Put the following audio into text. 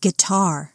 guitar.